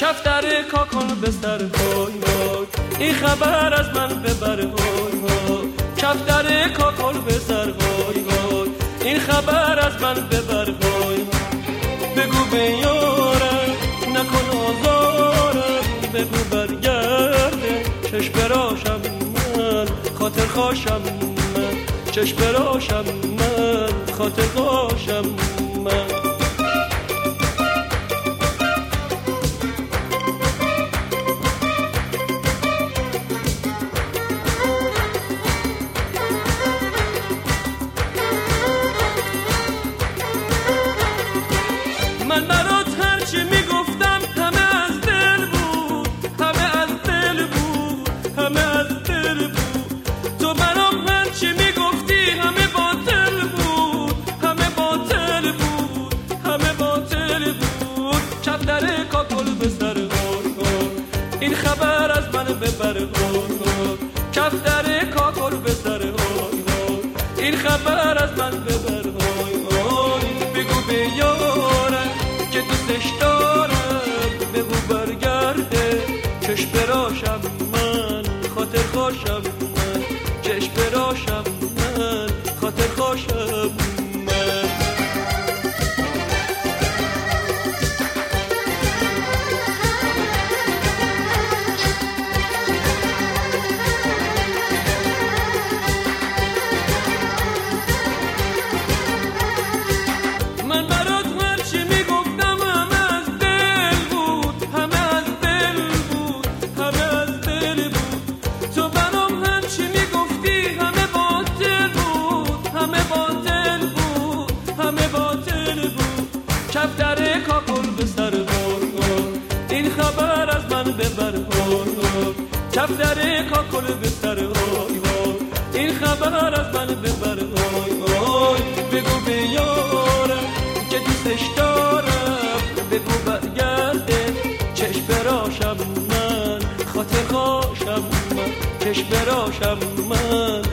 کفتر کاکن به سر های های این خبر از من ببر های های کفتر کاکن به سر های های این خبر از من ببر های بگو به یارم نکن آزارم بگو برگرده چشم براشم من. خاطر خواشم من. چشم براشم من. خاطر خواشم من من. این خبر از من ببر کف در کاکل سر این خبر از من ببر بگو به یارم که دوستش دارم بگو برگرده. چش براشم من خاطر خوشم من. چش براشم من خاطر خوشم کف در کاکل به سر این خبر از من ببر بگو به یارم که دوستش دارم بگو برگرده چشم براشم من. خاطر خوشم من چشم براشم من.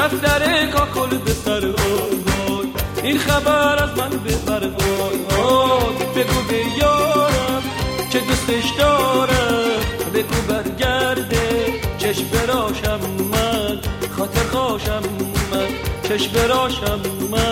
کف کاکل به سر وای این خبر از من ببر وای وای بگو به یارم که دوستش دارم بگو برگرده چشم براشم من. خاطر خوشم من. چشم براشم من.